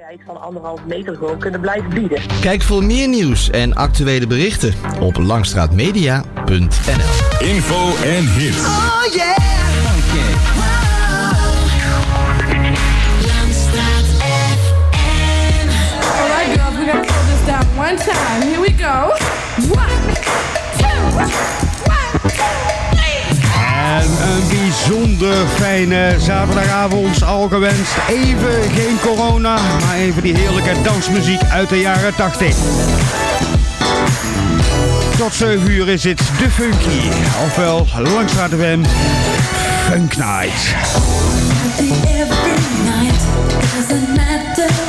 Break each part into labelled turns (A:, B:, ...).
A: vrijheid van anderhalf meter gewoon kunnen blijven bieden.
B: Kijk voor meer nieuws en actuele berichten op langstraatmedia.nl.
C: Info en hits.
D: Oh yeah!
B: Okay.
D: Alright girls, we gotta slow this down one time. Here we go. One, two,
E: en een bijzonder fijne zaterdagavond al gewenst. Even geen corona, maar even die heerlijke dansmuziek uit de jaren 80. Tot 7 uur is het de Funky, ofwel langs FM Funk Night.
F: Every night, matter to.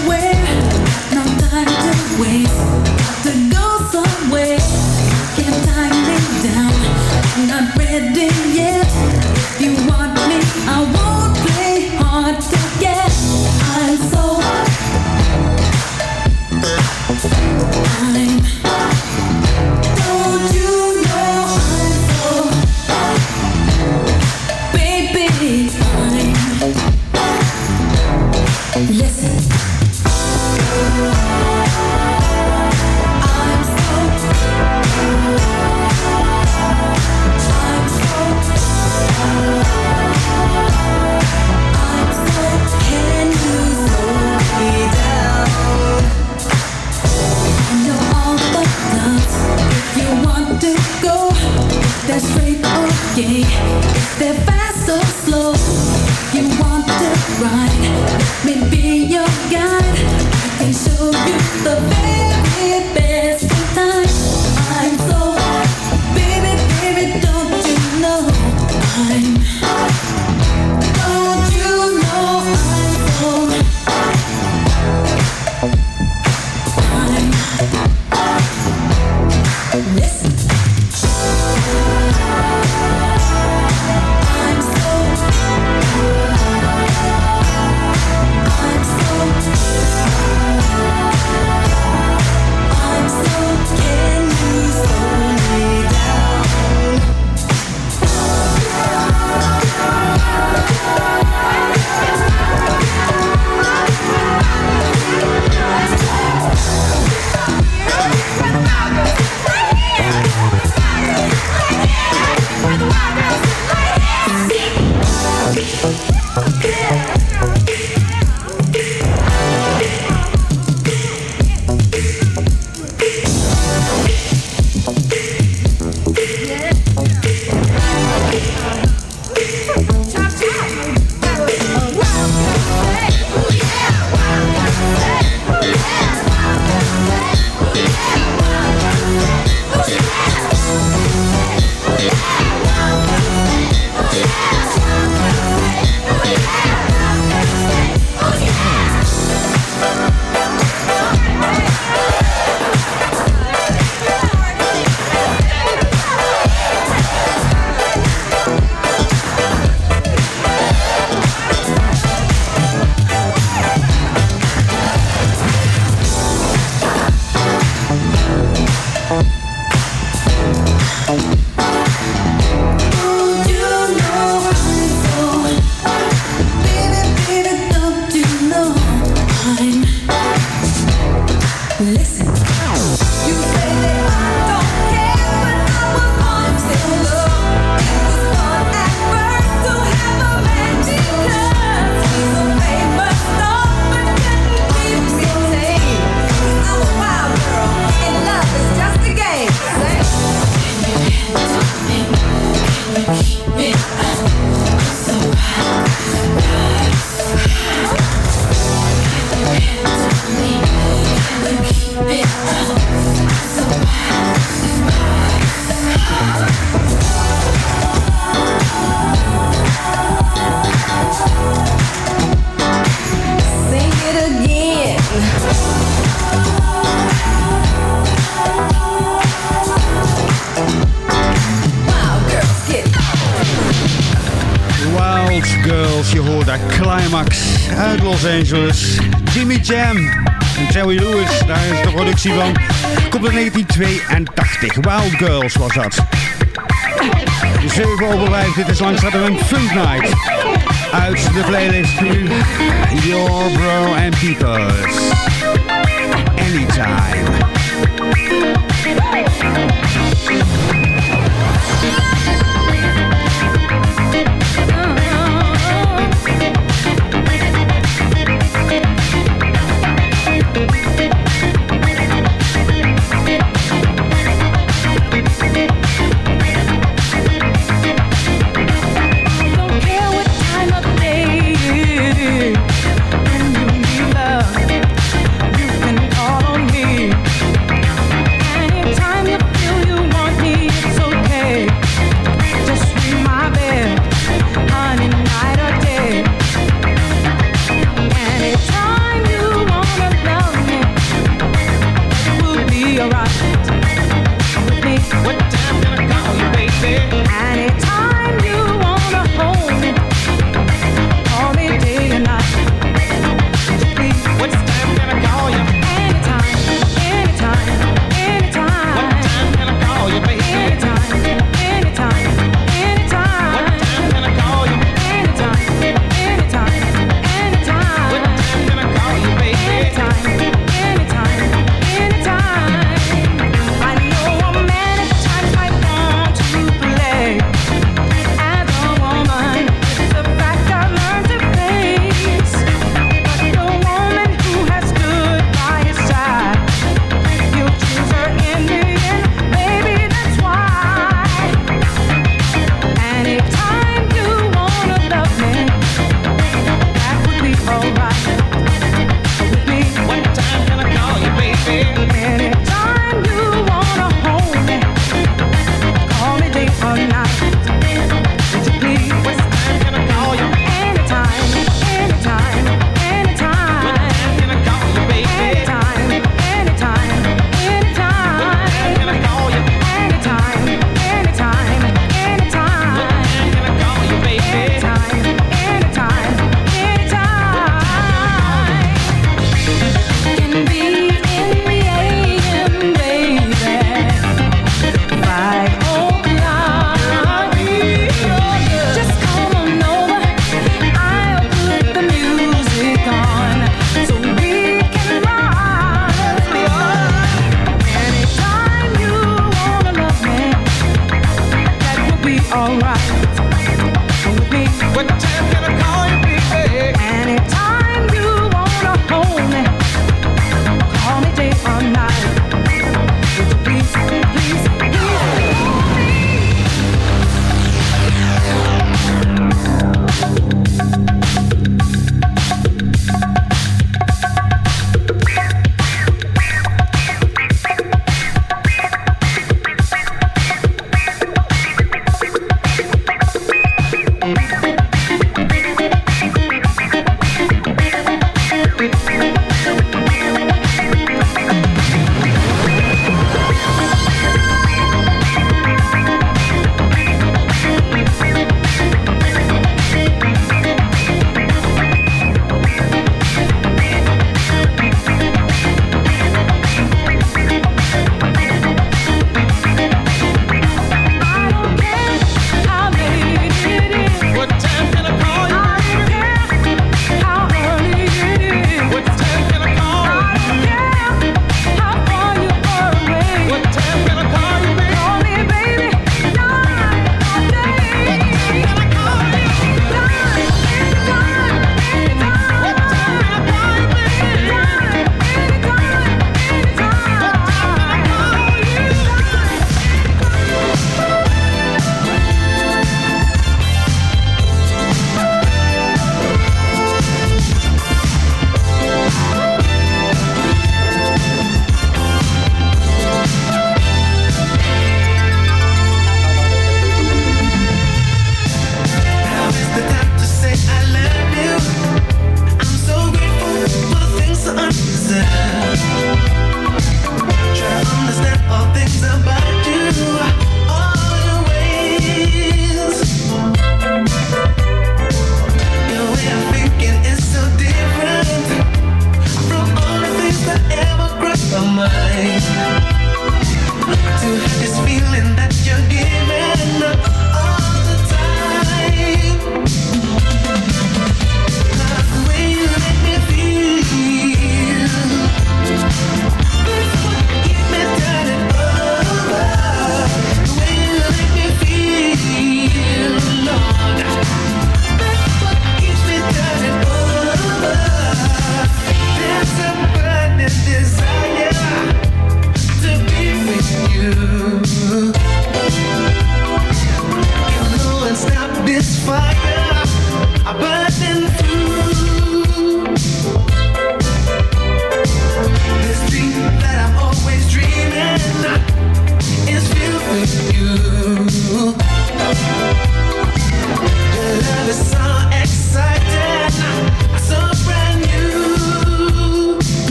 E: versie van. Komt in 1982. Wild Girls was dat. 7 over 5, dit is langzamerhand een Funk Night.
F: Uit de playlist nu Your Bro and Peoples. Anytime.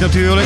F: natuurlijk.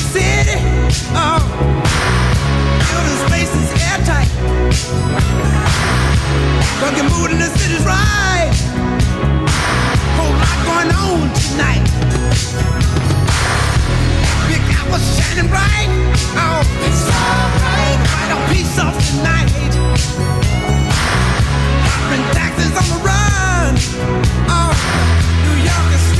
F: city.
G: Uh, oh,
H: building
I: airtight. Mood in the city's right. Whole lot going on tonight. Big apple shining bright. Oh, it's piece of on the run. Oh, New York.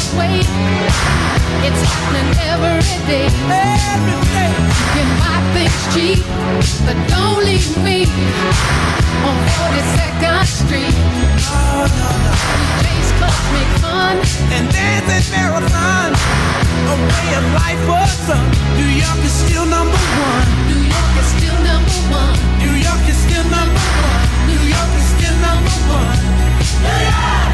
J: Broadway. It's happening every day.
I: Every day.
J: You can buy things cheap, but don't leave me on 42nd Street. Clubs make fun.
I: And dancing marathon. A way of life for some. New York is still number one.
J: New York is still number one.
I: New York is still number one. New York is still number one. New York,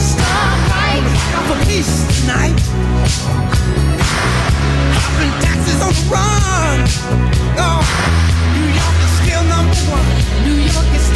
I: Starlight. Got for peace tonight. On the run. Oh, New York is still number one.
J: New York is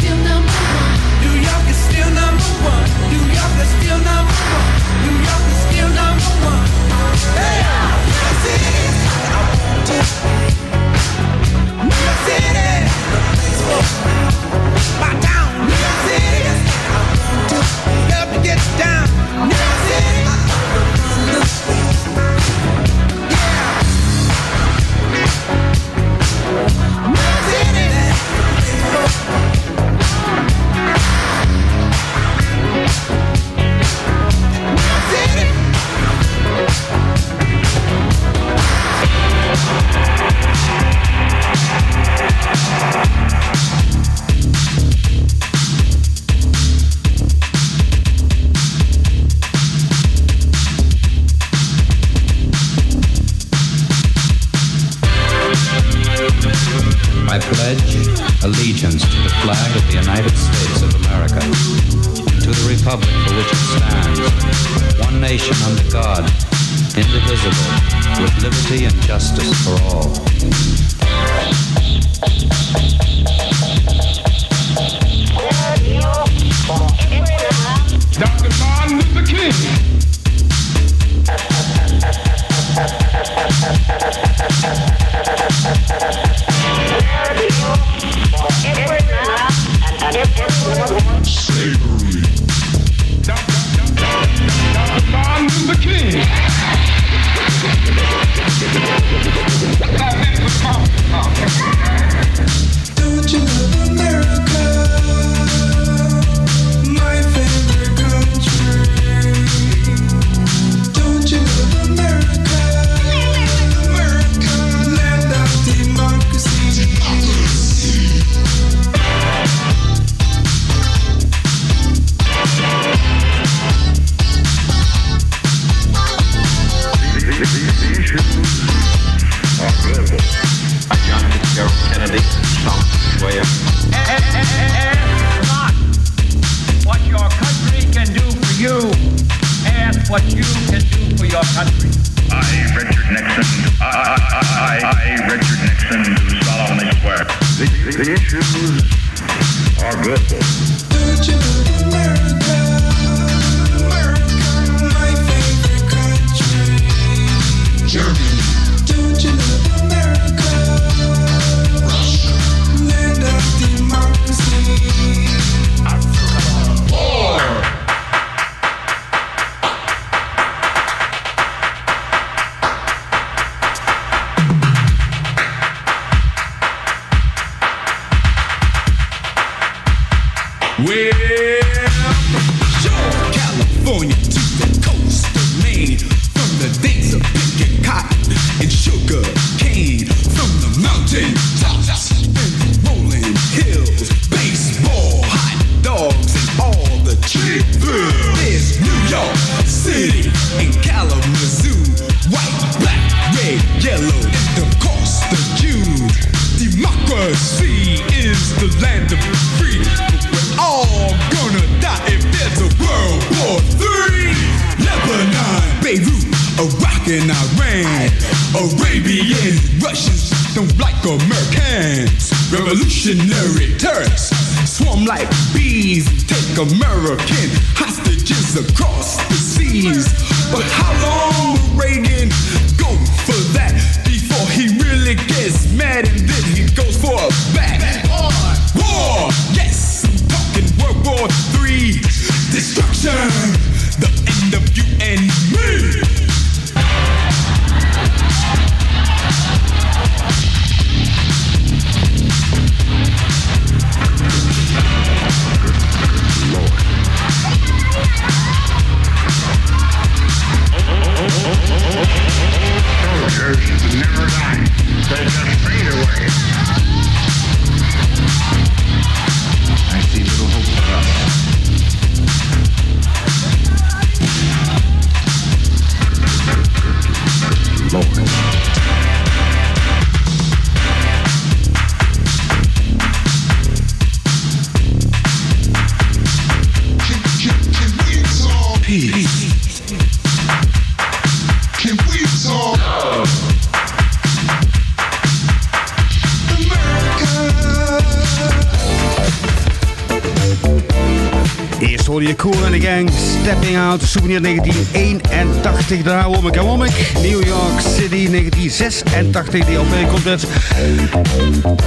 E: Het Souvenir 1981. Daarna Womack en ik New York City 1986. Die LP komt.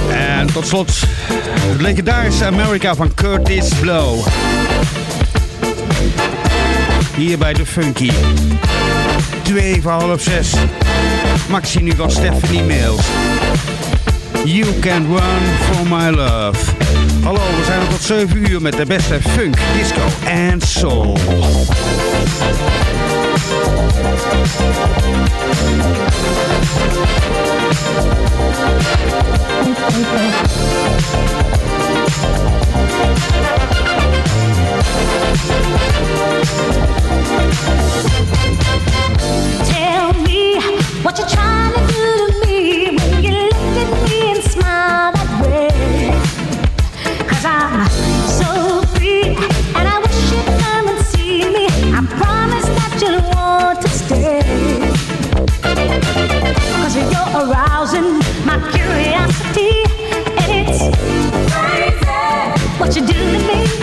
E: En tot slot het legendarische America van Curtis Blow. Hier bij de Funky. Twee voor half zes. Maxine van Stephanie Mills. You can run for my love. Hallo, we zijn er tot 7 uur met de beste funk, disco en soul.
F: what you do to me.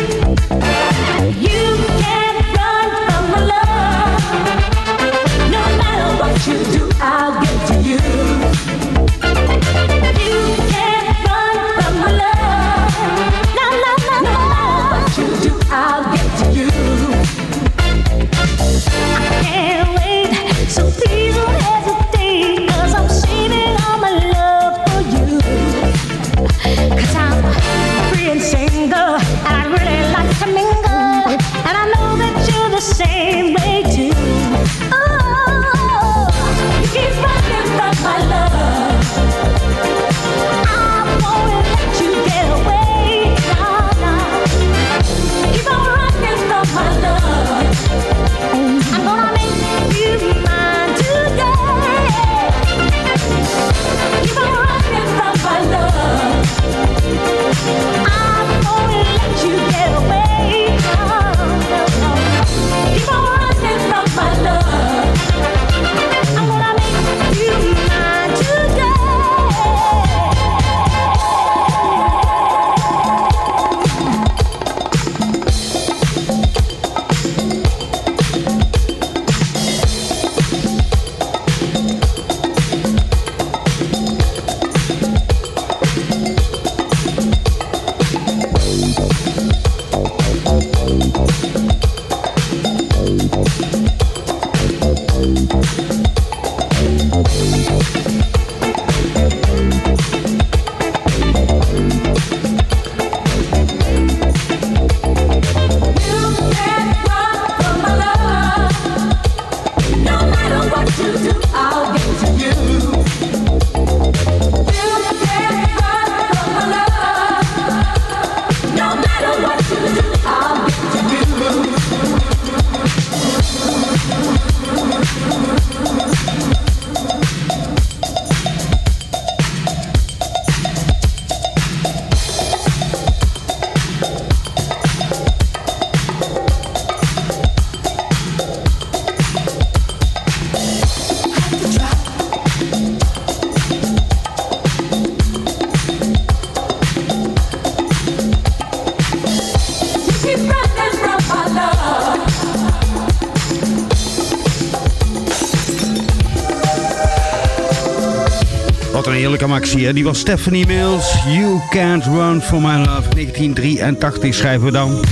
K: Hè? Die was Stephanie Mills. You Can't Run For My Love. 1983 schrijven we dan.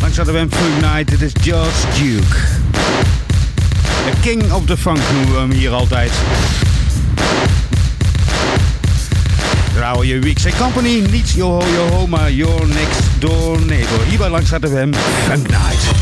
K: Langs hadden we een Funk Night. Dit is George Duke. The King of the Funk noemen we hem hier altijd. Trouwen je Weeks and Company. Niet Yoho Yoho, maar Your Next Door Neighbor. Hier bij langs hadden we hem Funk Night.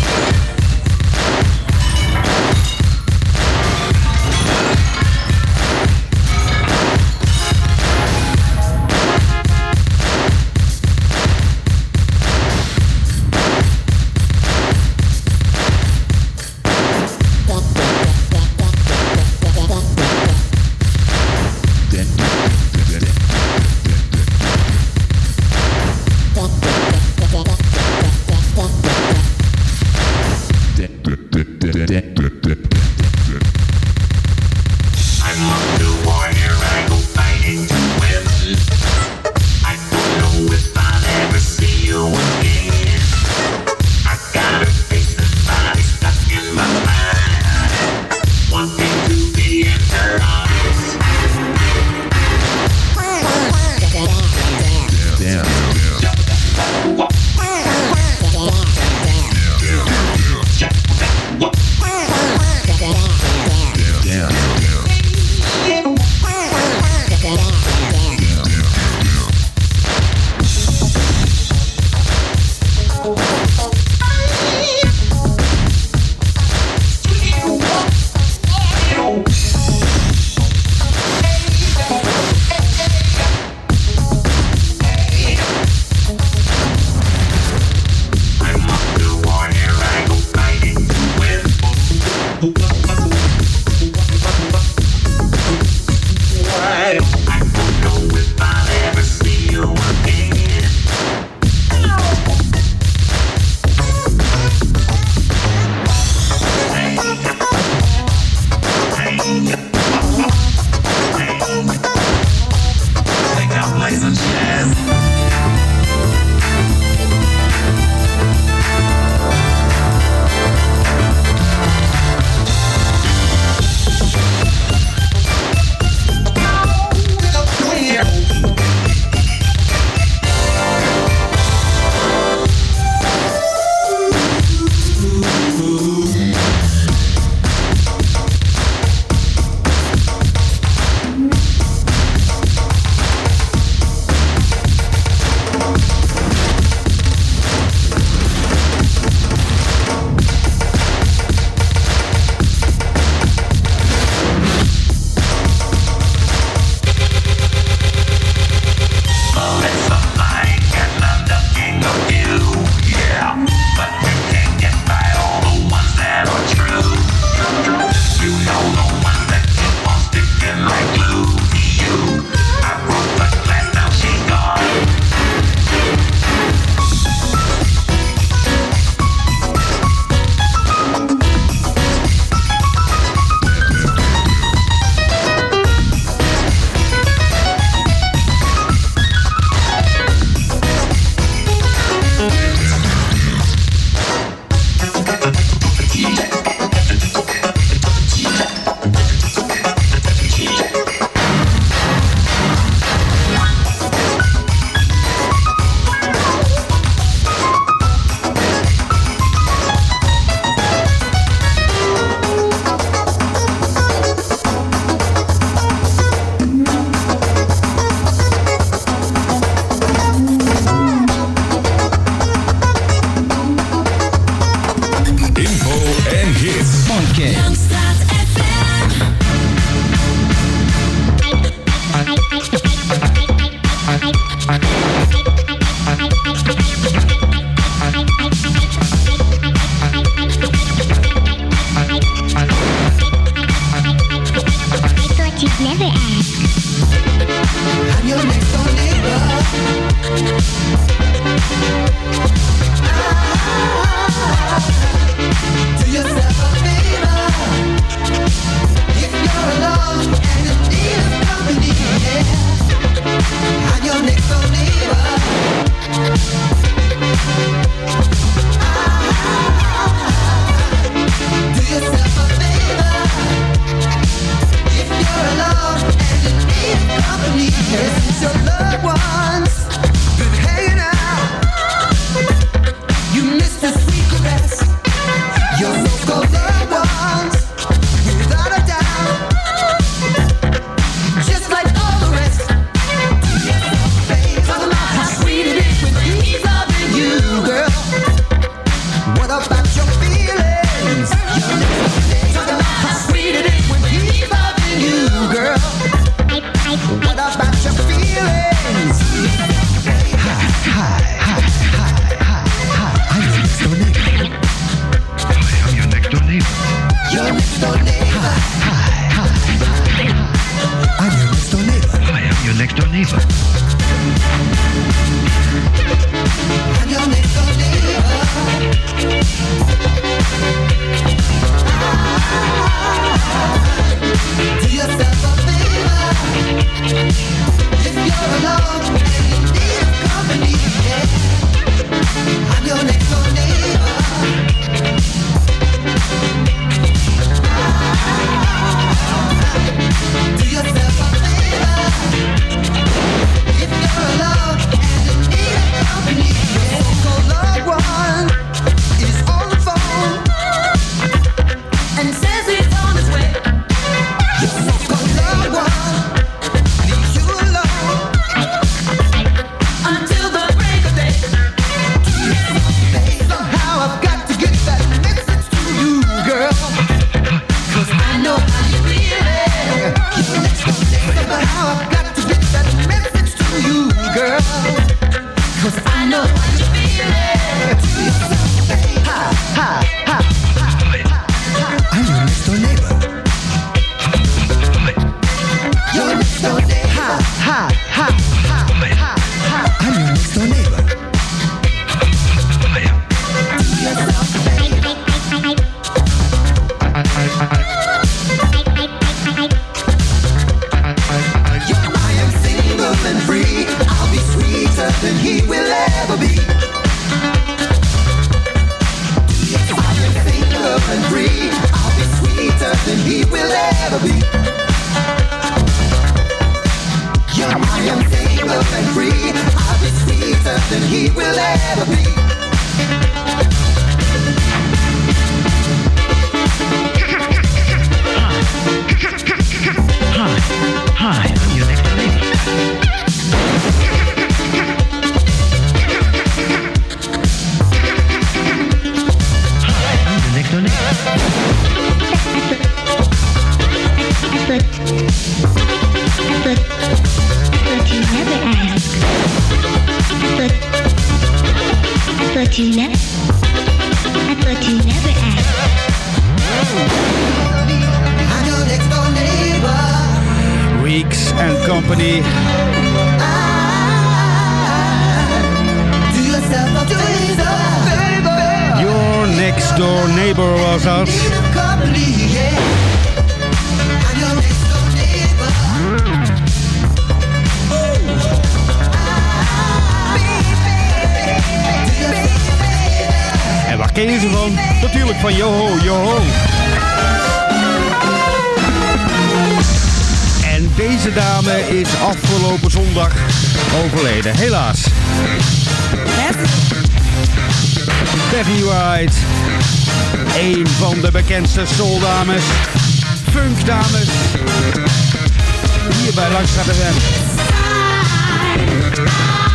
L: Rock!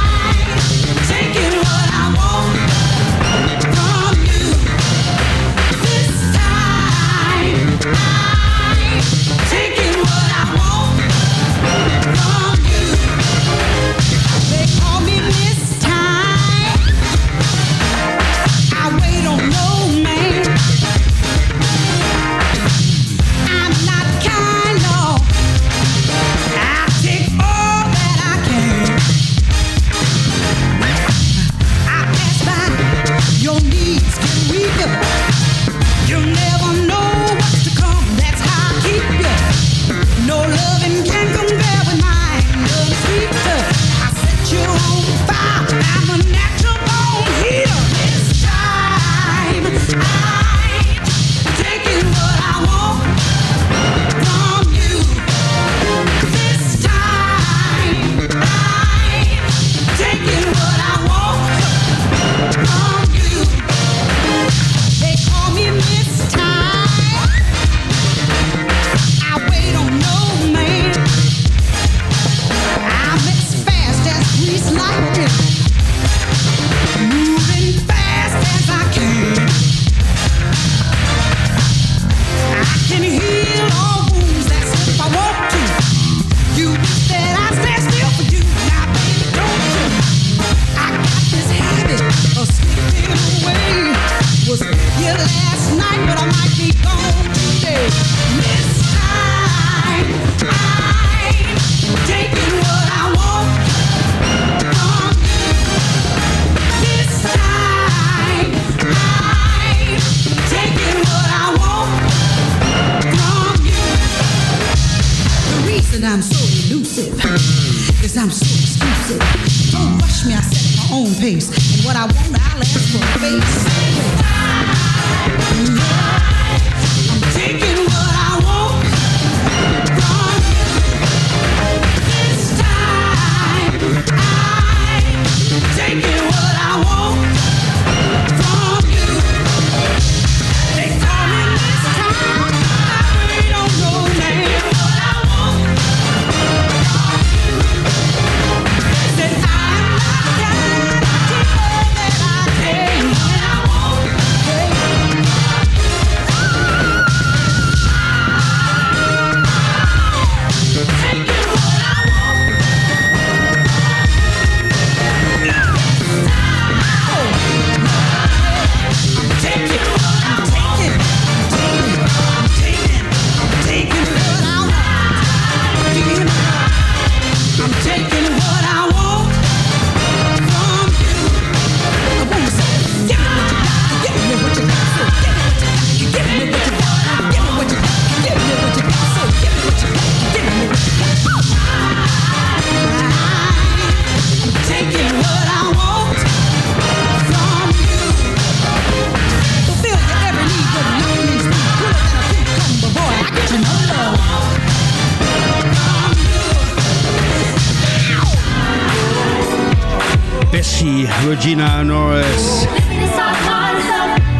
L: Betty
E: Regina Norris.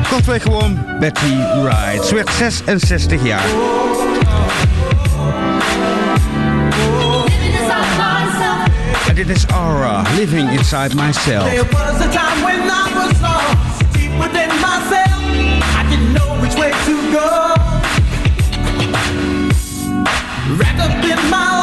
E: Komt weer gewoon Betty Wright. Ze werd 66 jaar. En dit is Aura, Living Inside Myself.
I: Wrapped up in my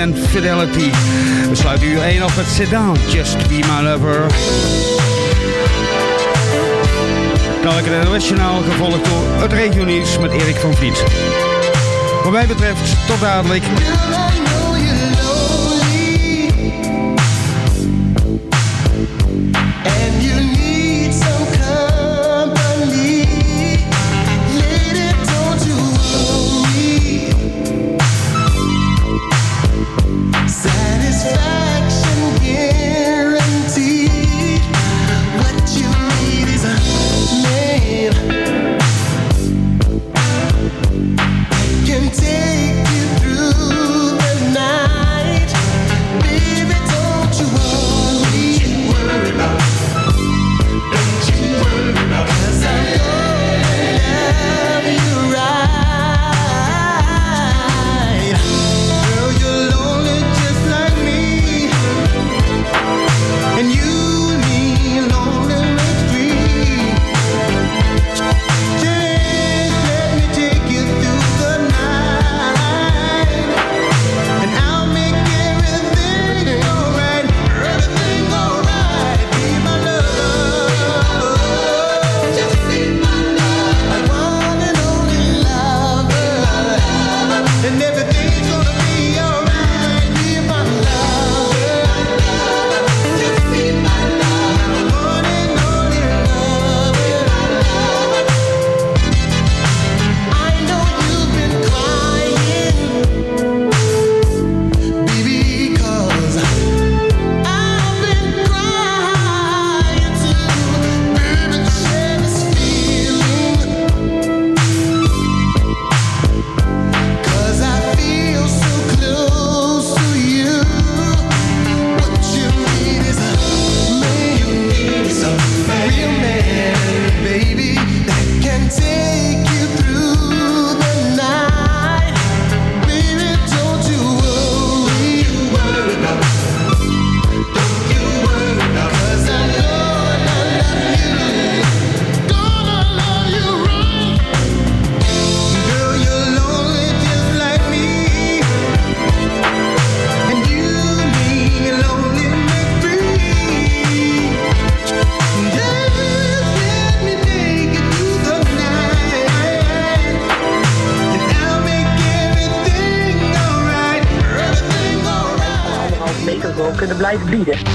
I: And Fidelity. We sluiten u een op het Sit Down, Just Be My Lover. Nou, ik het nationaal gevolgd door het regionies met Erik van Vliet. Wat mij betreft, tot dadelijk.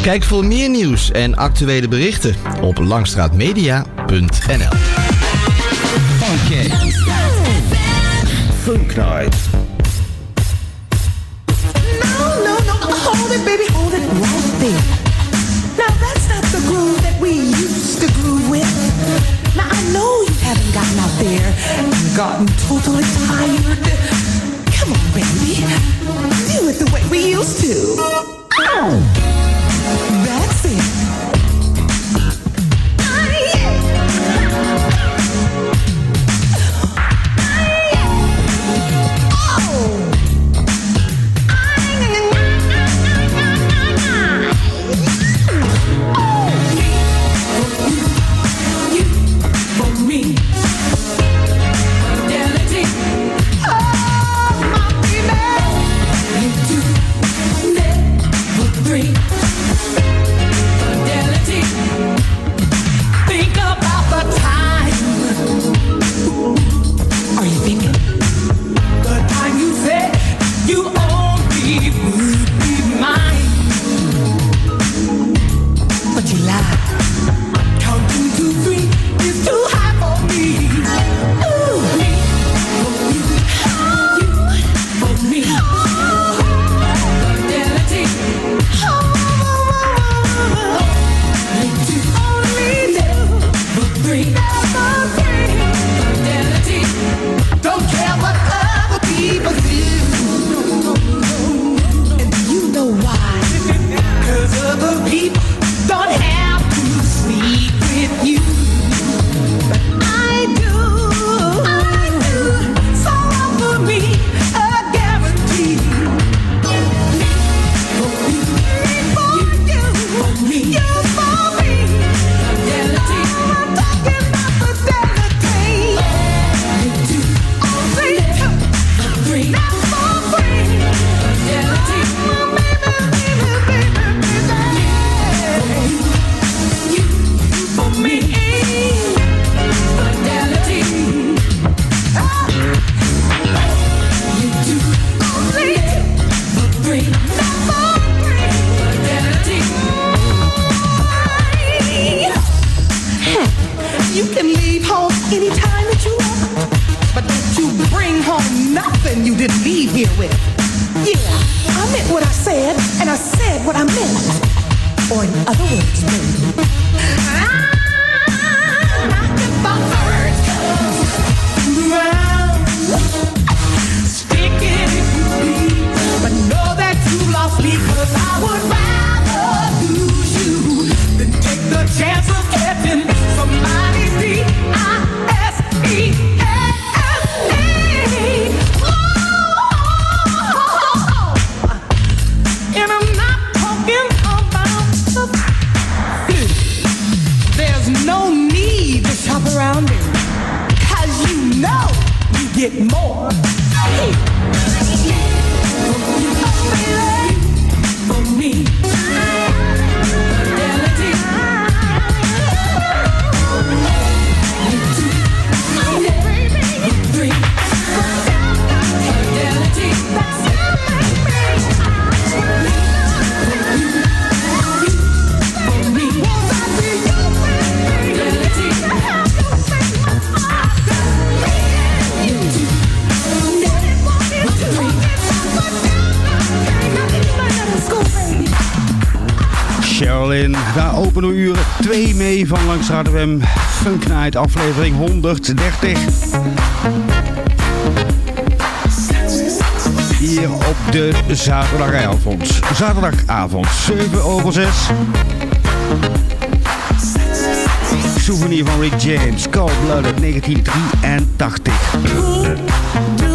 B: Kijk voor meer nieuws en actuele berichten op langstraatmedia.nl.
I: Funk Night.
M: The groove that we used to with. Now I know you haven't gotten there gotten totally.
I: Straat FM Funk aflevering 130. Hier op de zaterdagavond. Zaterdagavond, 7 over 6. Souvenir van Rick James, Cold Blooded 1983.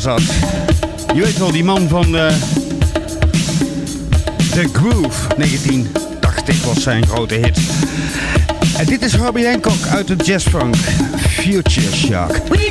I: Je
E: weet wel, die man van eh, The Groove. 1980 was zijn grote hit. En dit is Herbie Hancock uit de jazzfunk. Future Shock.
F: We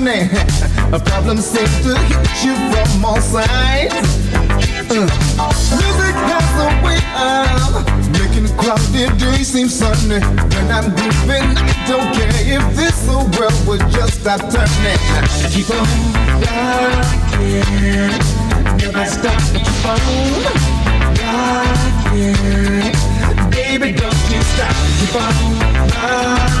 F: name. A
N: problem seems to hit you from all sides. Uh. Music has a way of making crowded days seem sunny. When I'm grooving, I don't care if this whole world would just stop turning. Keep on rocking, never stop. Keep on rocking, baby, don't you stop. Keep on rocking.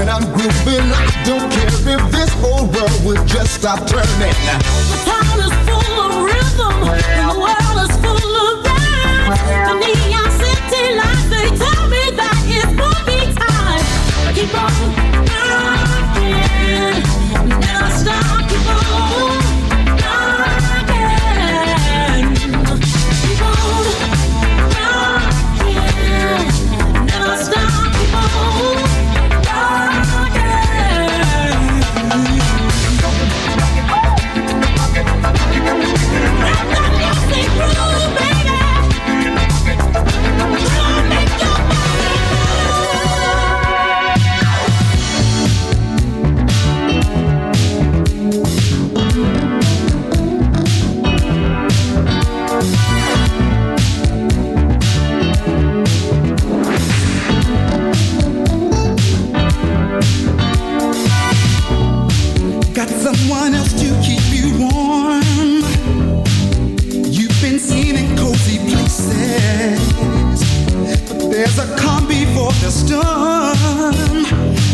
N: when I'm grooving. I don't care if this whole world would just stop turning.
M: The town is full of rhythm, and the world is full of rhyme. The neon city lights they tell me that it's movie time. I keep on rocking, never stop, keep on.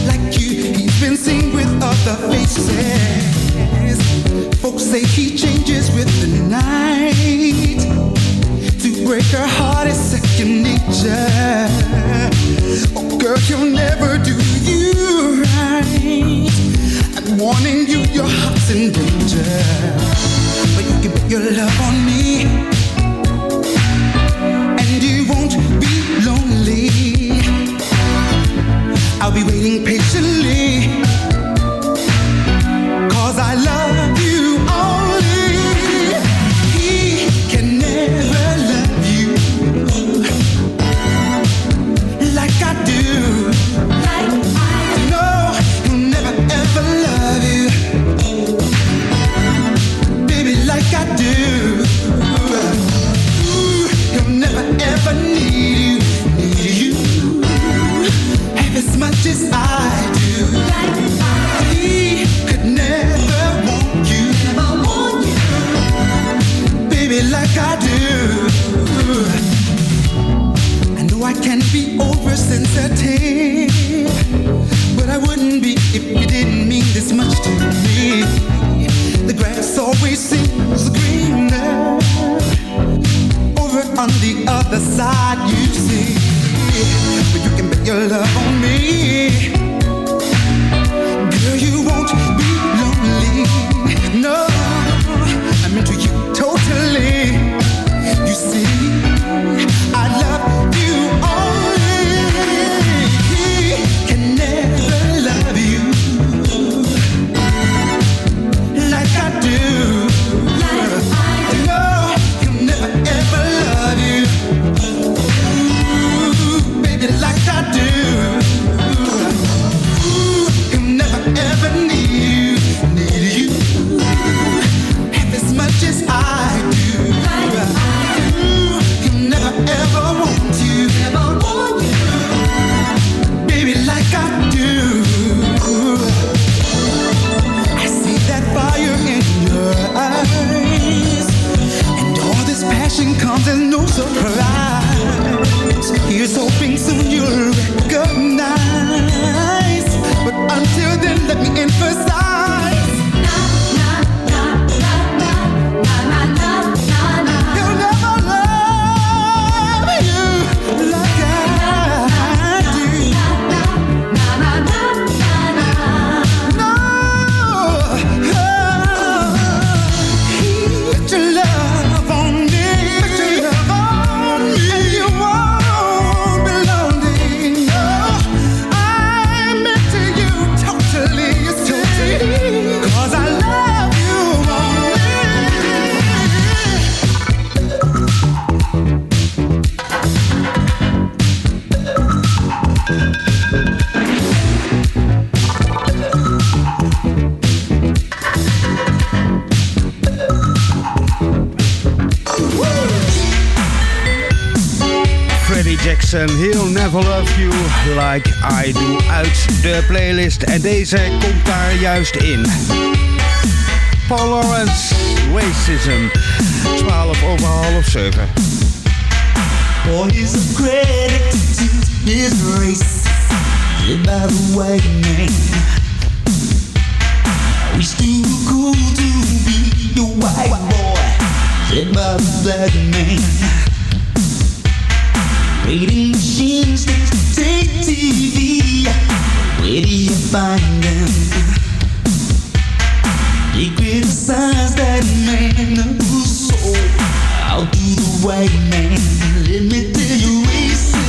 O: Like you, he's been seen with other faces. Folks say he changes with the night. To break her heart is second nature. Oh, girl, he'll never do you right. I'm warning you, your heart's in danger. But you can put your love on
I: deze komt daar juist in. Paul Lawrence, Racism, 12 over half 7.
P: Boy, he's a credit to his race. By the way, man.
O: We still cool to be the white boy. By the black man. Waiting machines, take TV. Where do you find them? He criticized that man who's so out to the white man. Let me tell you, racist.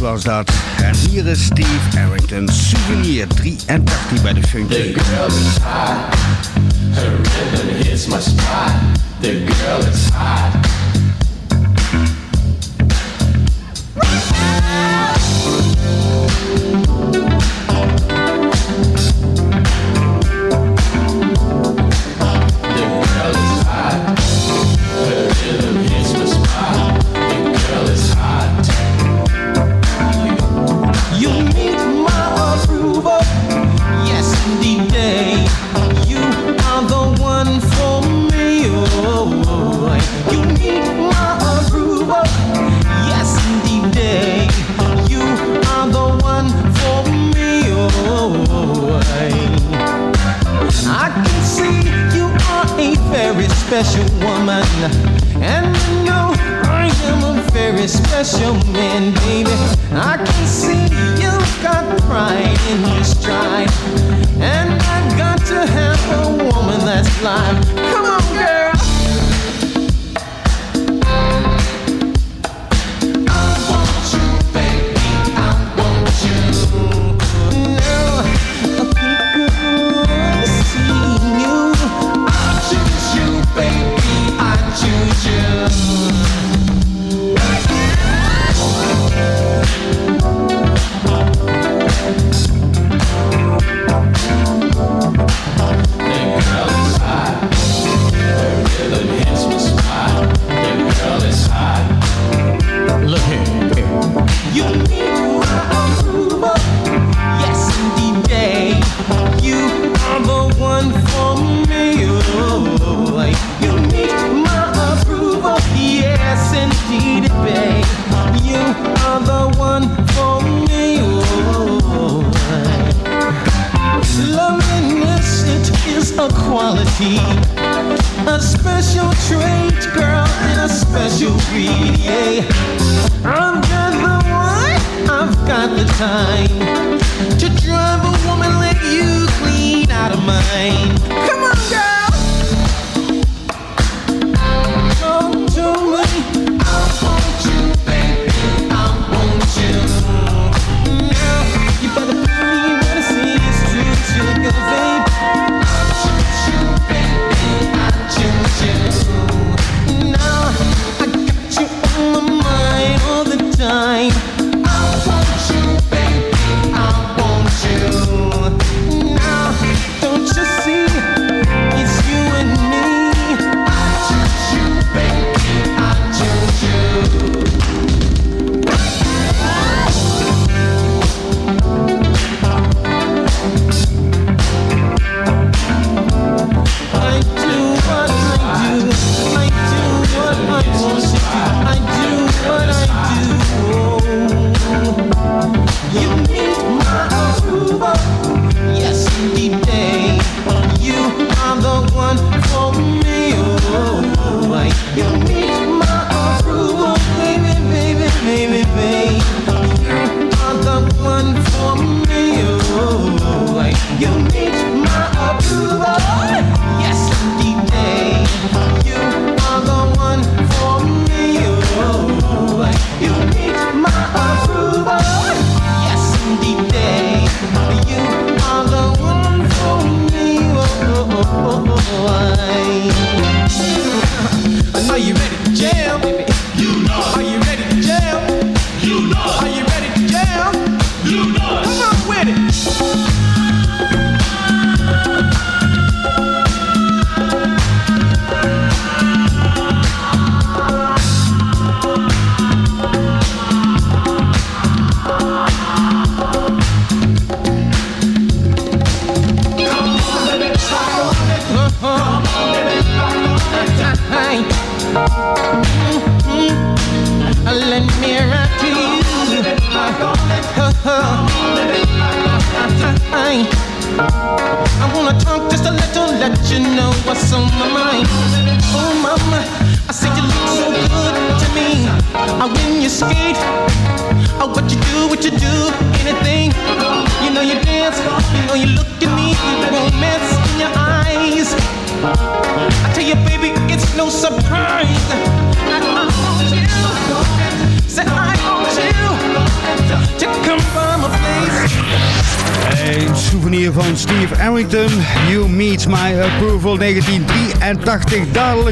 O: Was
I: dat.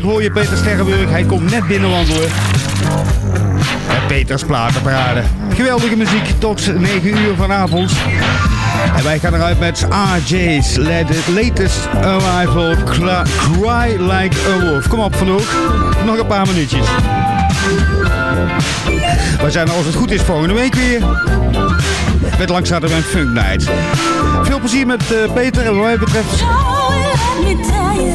M: hoor je Peter Sterrenburg. Hij komt net binnenwandelen. En Peters Platenparade. Geweldige muziek tot 9 uur vanavond. En wij gaan eruit met RJ's latest arrival Cry Like a Wolf. Kom op Van de Hoek. Nog een paar minuutjes. We zijn er als het goed is volgende week weer. Met langzamerhand en Funk Night. Veel plezier met eh, Peter en wat mij betreft...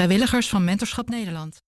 Q: vrijwilligers van Mentorschap Nederland.